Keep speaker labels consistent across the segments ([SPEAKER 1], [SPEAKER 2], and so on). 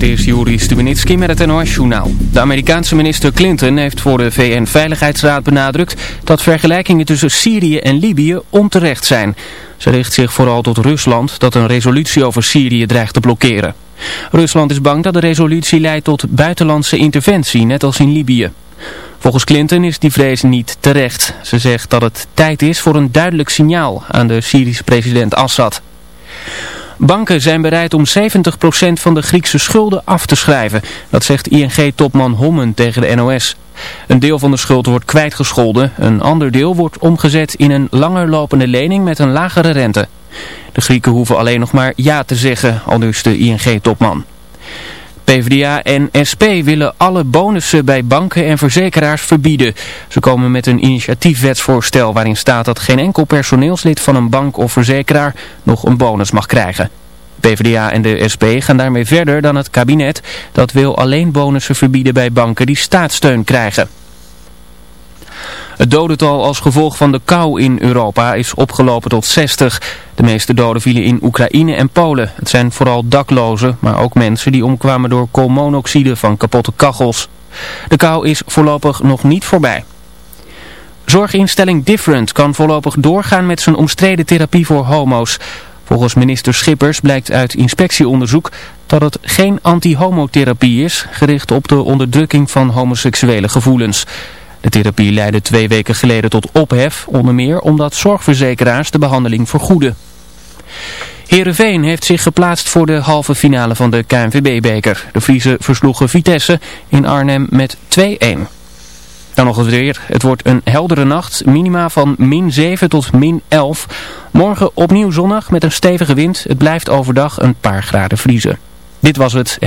[SPEAKER 1] Dit is Juri met het NOS-journaal. De Amerikaanse minister Clinton heeft voor de VN-veiligheidsraad benadrukt dat vergelijkingen tussen Syrië en Libië onterecht zijn. Ze richt zich vooral tot Rusland dat een resolutie over Syrië dreigt te blokkeren. Rusland is bang dat de resolutie leidt tot buitenlandse interventie, net als in Libië. Volgens Clinton is die vrees niet terecht. Ze zegt dat het tijd is voor een duidelijk signaal aan de Syrische president Assad. Banken zijn bereid om 70% van de Griekse schulden af te schrijven. Dat zegt ING-topman Hommen tegen de NOS. Een deel van de schuld wordt kwijtgescholden. Een ander deel wordt omgezet in een langer lopende lening met een lagere rente. De Grieken hoeven alleen nog maar ja te zeggen, al dus de ING-topman. PvdA en SP willen alle bonussen bij banken en verzekeraars verbieden. Ze komen met een initiatiefwetsvoorstel waarin staat dat geen enkel personeelslid van een bank of verzekeraar nog een bonus mag krijgen. PvdA en de SP gaan daarmee verder dan het kabinet. Dat wil alleen bonussen verbieden bij banken die staatssteun krijgen. Het dodental als gevolg van de kou in Europa is opgelopen tot 60. De meeste doden vielen in Oekraïne en Polen. Het zijn vooral daklozen, maar ook mensen die omkwamen door koolmonoxide van kapotte kachels. De kou is voorlopig nog niet voorbij. Zorginstelling Different kan voorlopig doorgaan met zijn omstreden therapie voor homo's. Volgens minister Schippers blijkt uit inspectieonderzoek dat het geen anti-homotherapie is, gericht op de onderdrukking van homoseksuele gevoelens. De therapie leidde twee weken geleden tot ophef, onder meer omdat zorgverzekeraars de behandeling vergoeden. Heerenveen heeft zich geplaatst voor de halve finale van de KNVB-beker. De Friese versloegen Vitesse in Arnhem met 2-1. Dan nog het weer. Het wordt een heldere nacht. Minima van min 7 tot min 11. Morgen opnieuw zonnig met een stevige wind. Het blijft overdag een paar graden vriezen. Dit was het.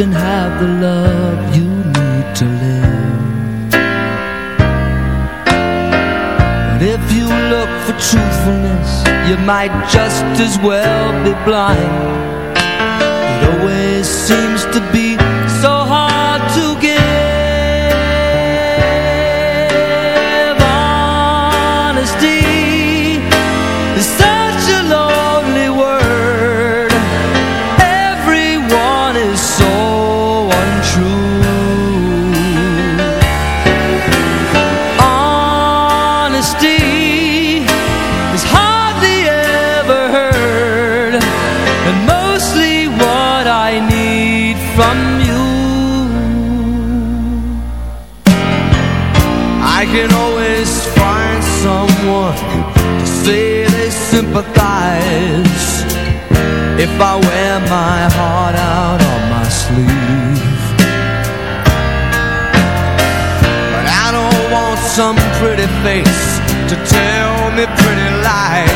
[SPEAKER 2] can have the
[SPEAKER 3] love you need to live. But if you look for truthfulness You might just as well be blind. face to tell me pretty lies.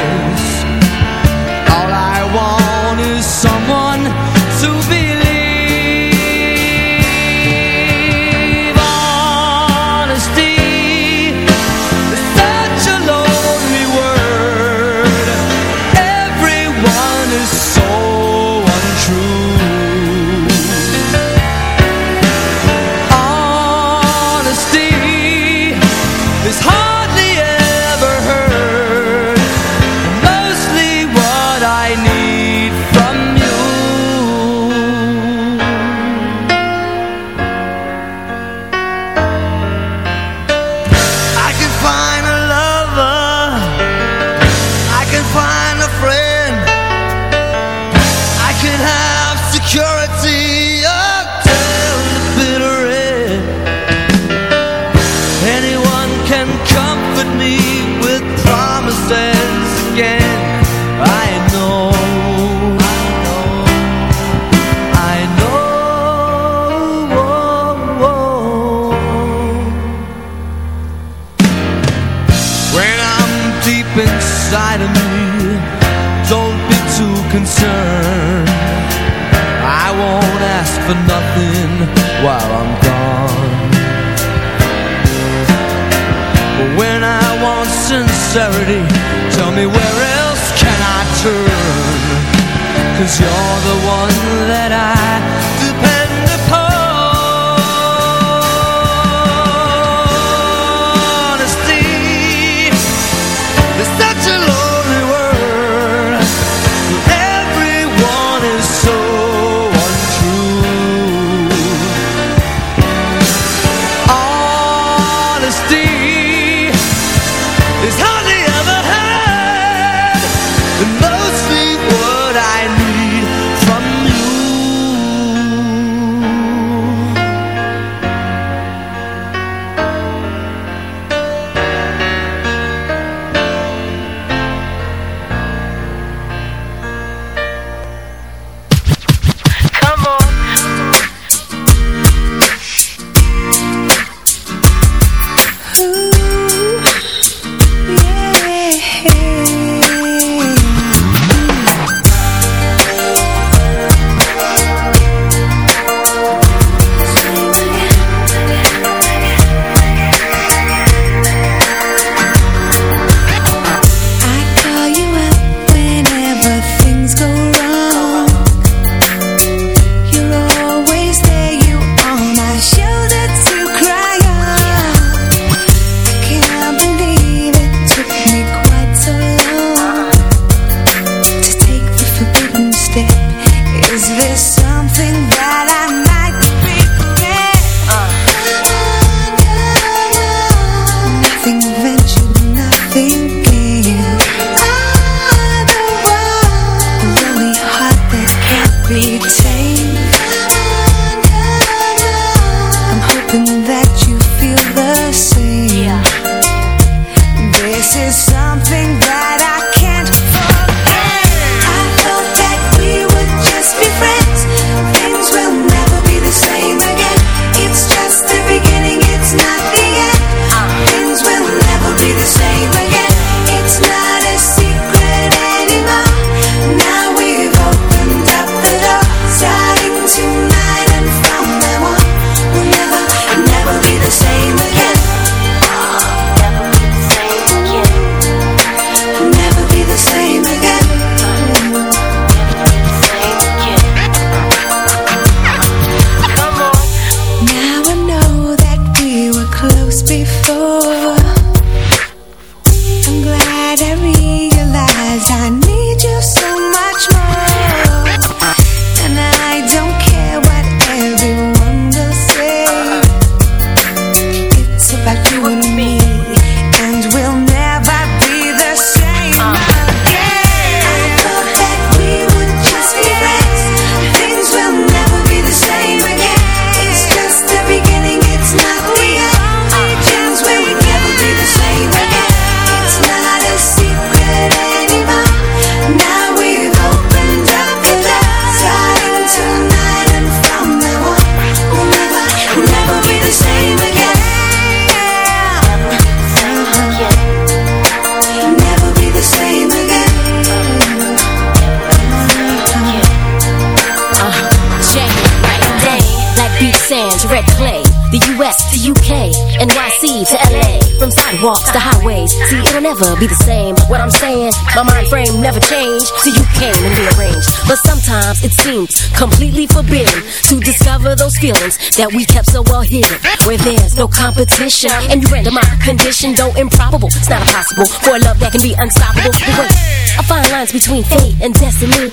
[SPEAKER 3] Completely forbidden to discover those feelings that we kept so well hidden. Where there's no competition, and you render my condition, though improbable. It's not impossible for a love that can be unstoppable. But wait, I find lines between fate and destiny.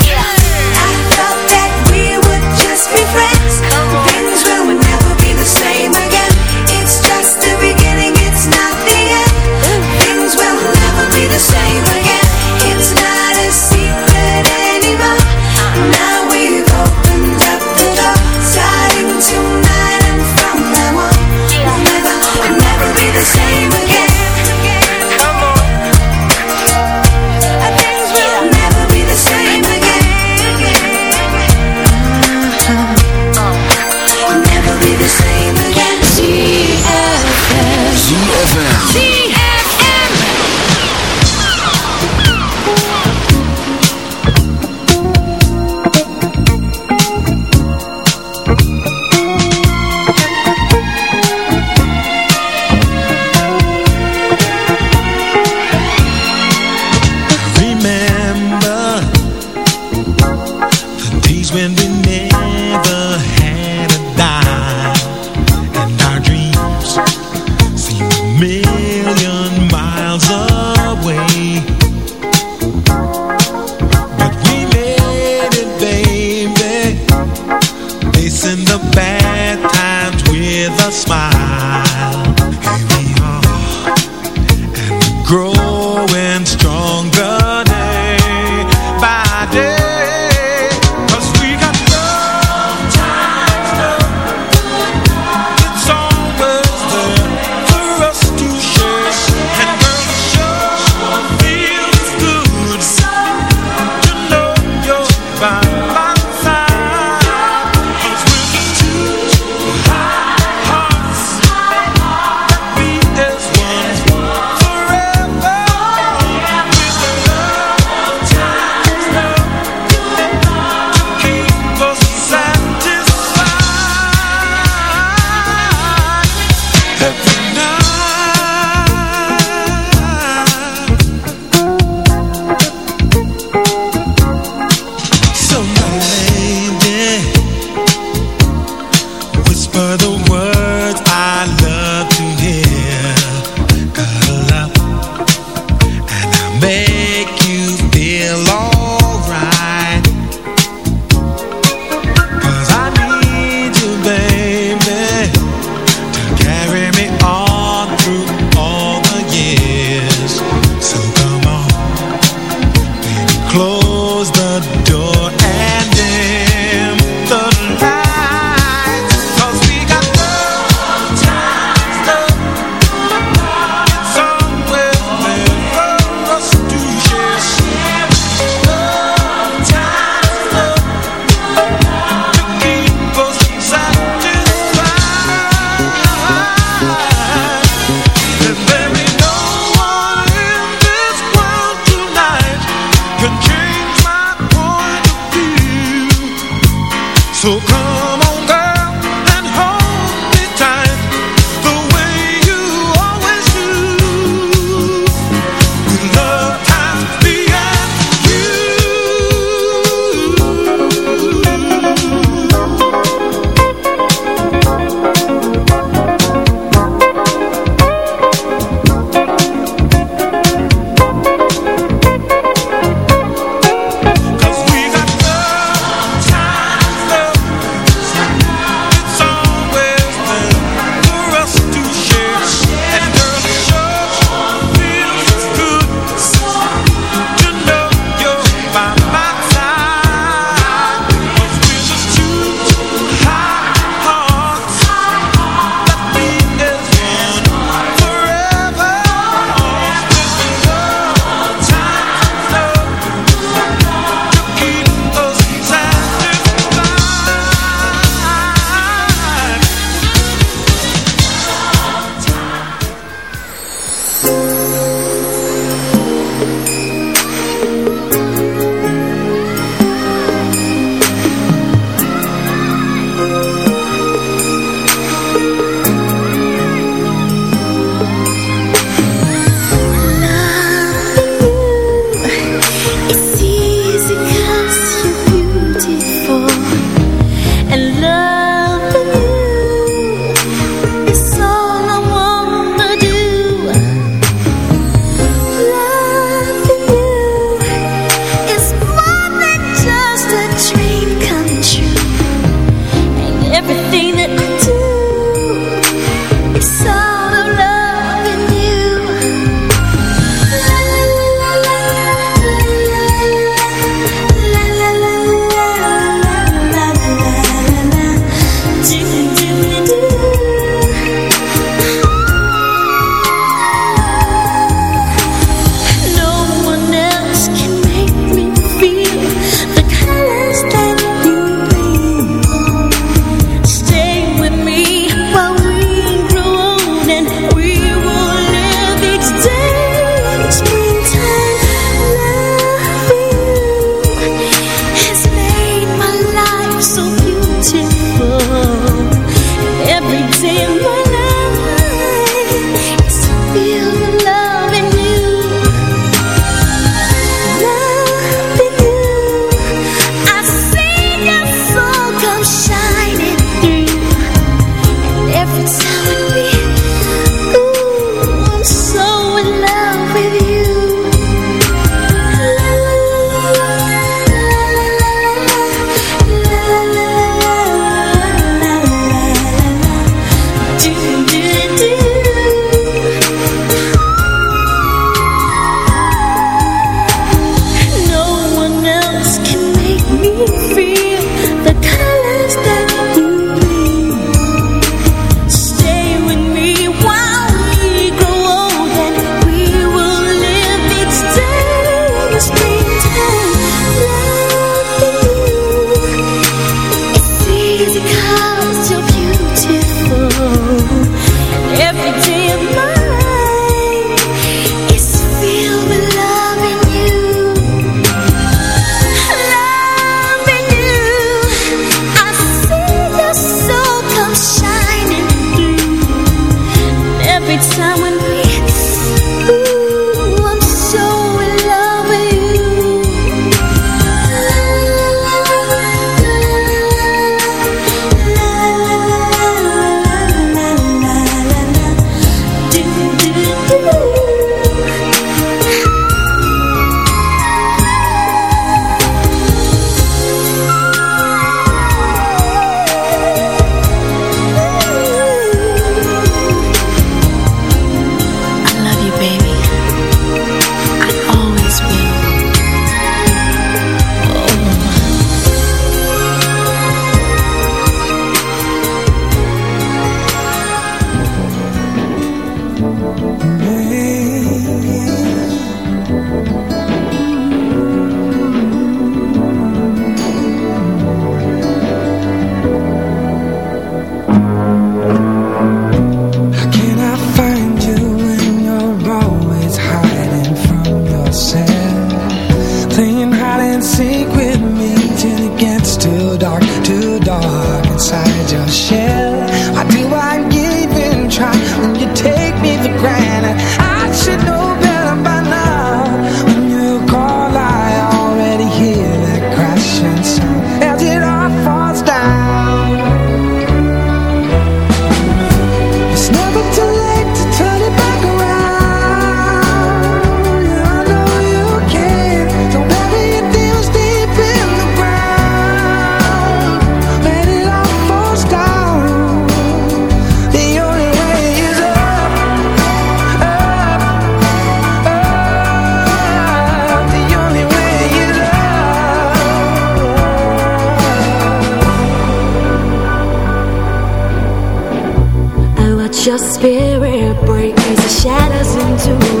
[SPEAKER 4] into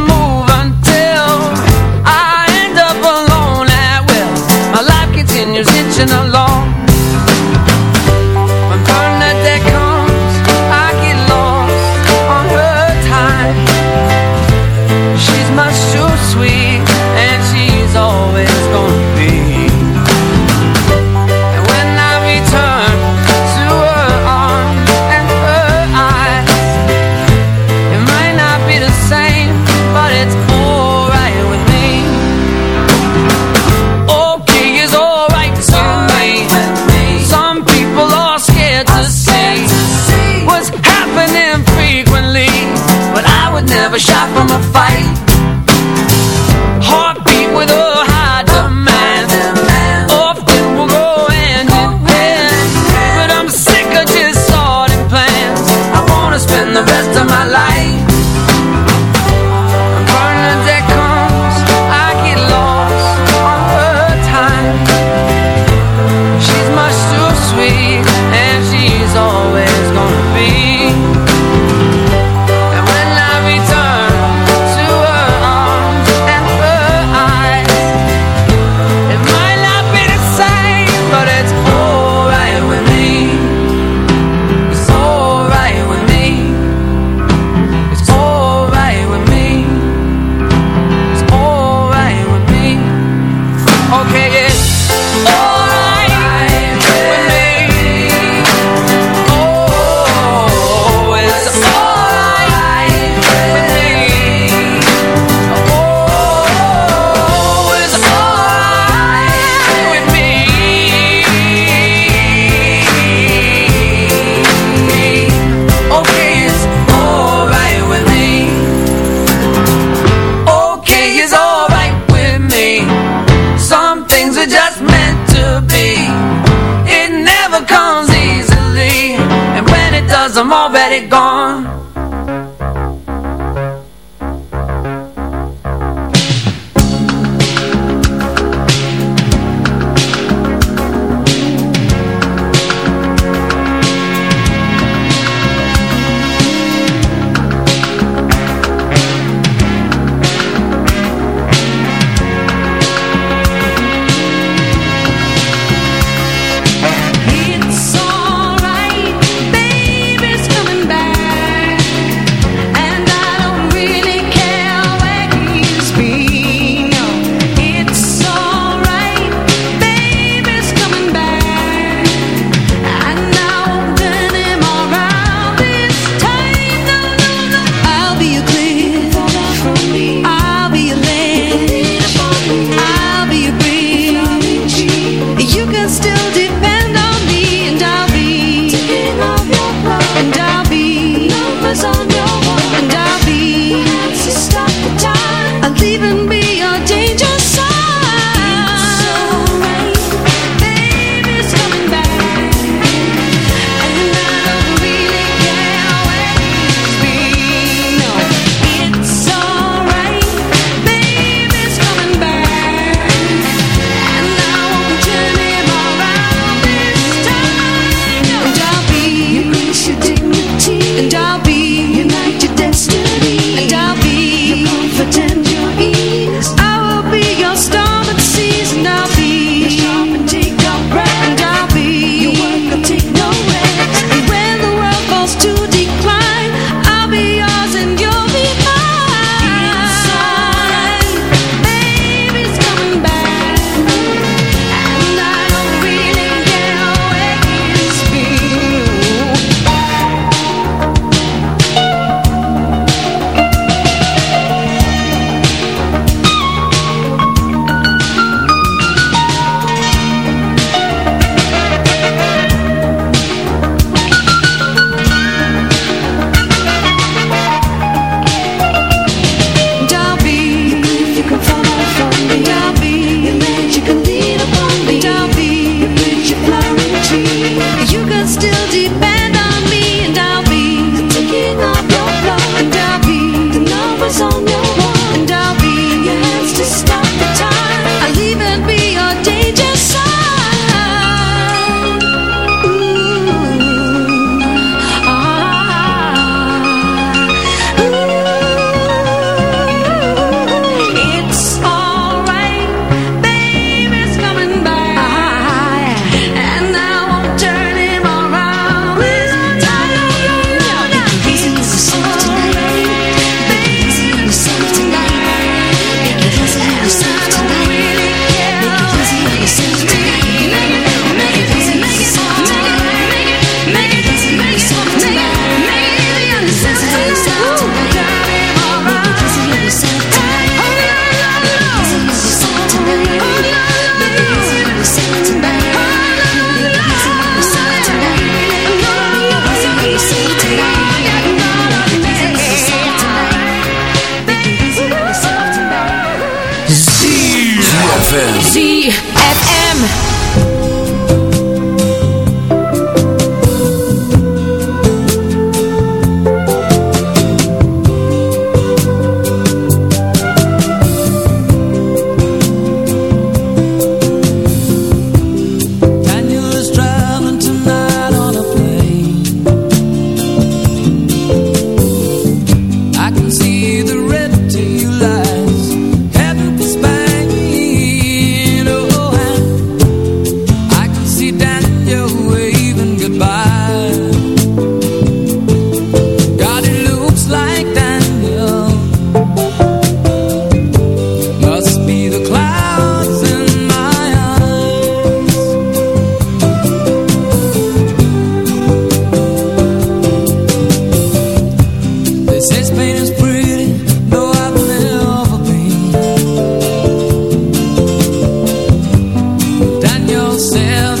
[SPEAKER 5] still depend. myself.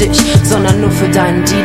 [SPEAKER 5] dich,
[SPEAKER 6] sondern nur für deinen
[SPEAKER 7] Dienst.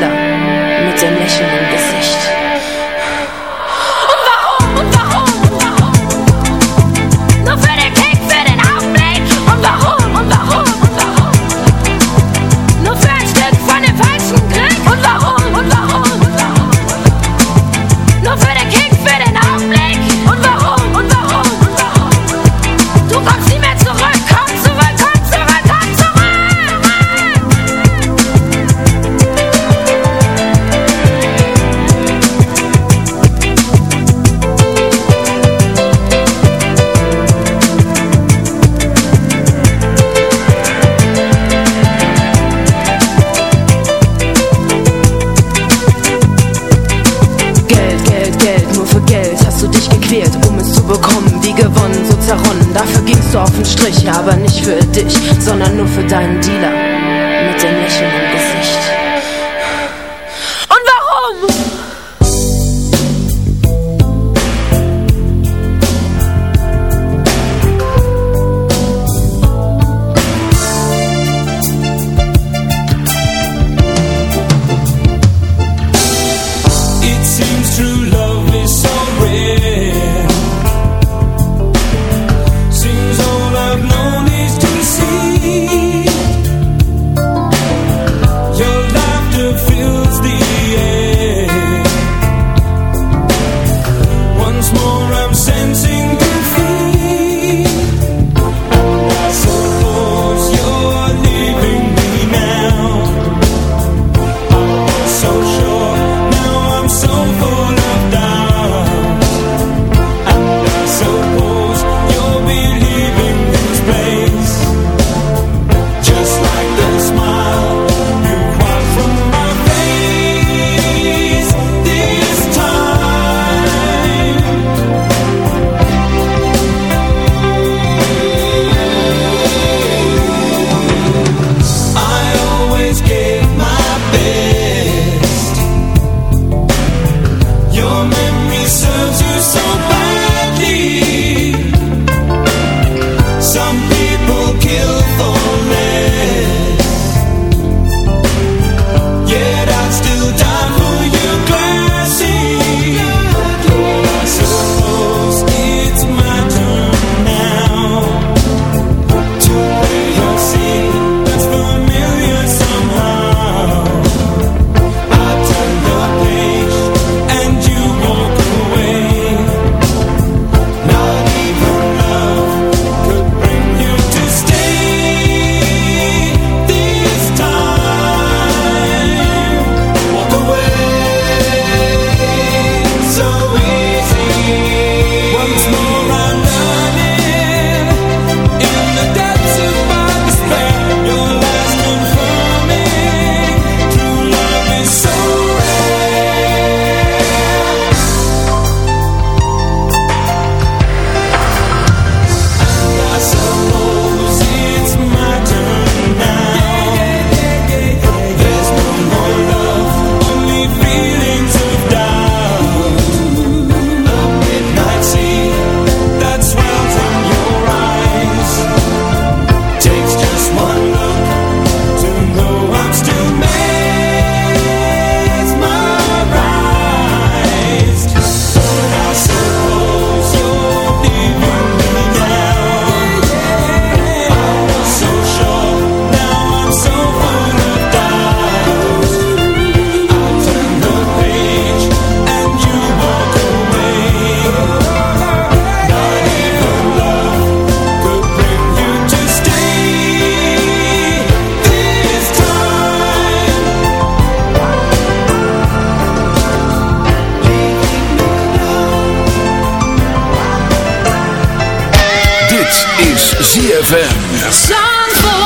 [SPEAKER 7] ZFM.
[SPEAKER 2] Zandvoort.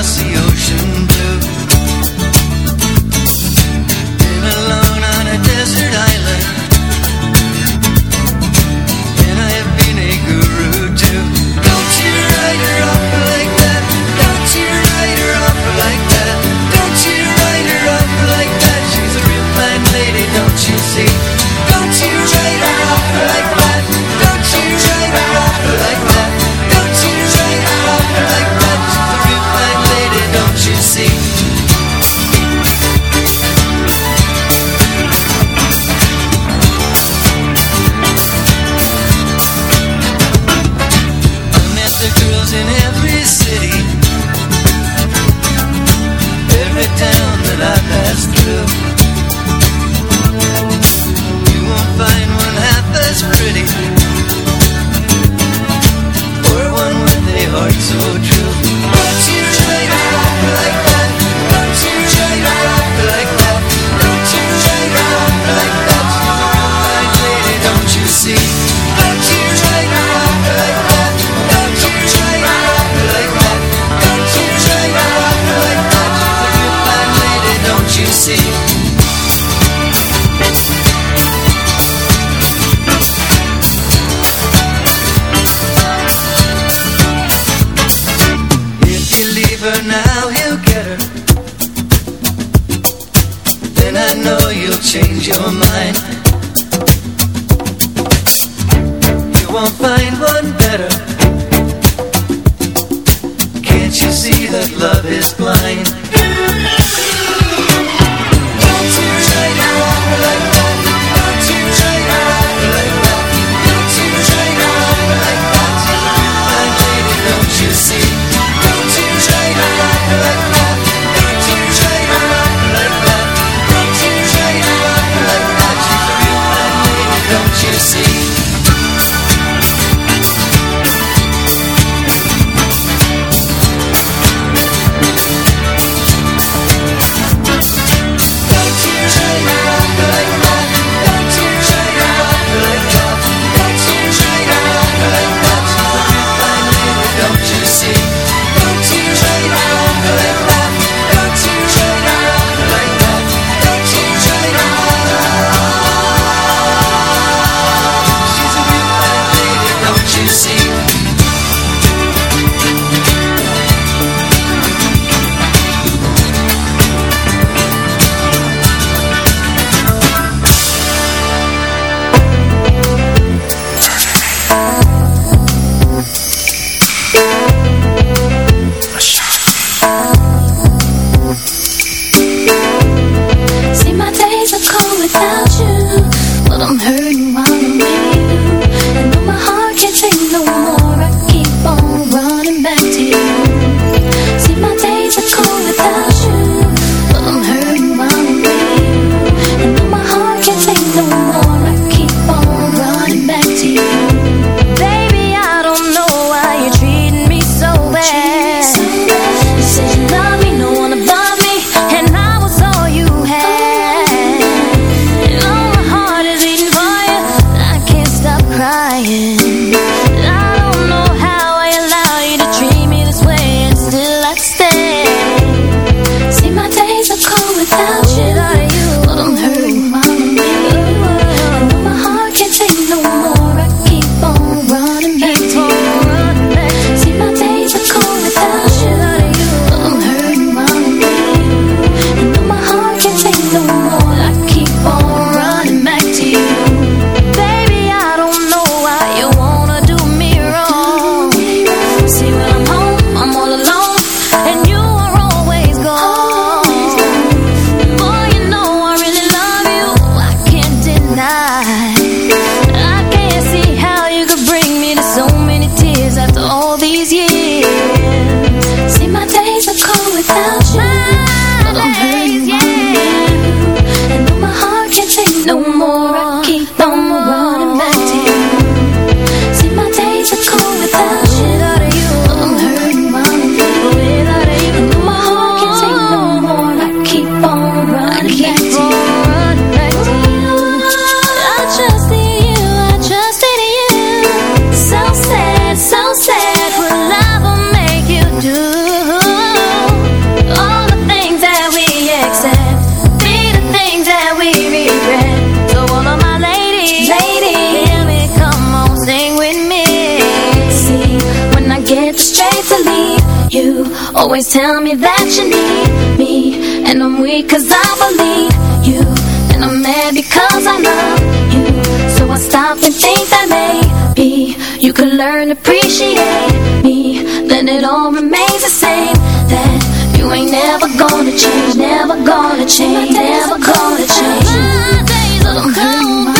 [SPEAKER 4] vacío. crying. never gonna change, never gonna change, never gonna change. My days are cold.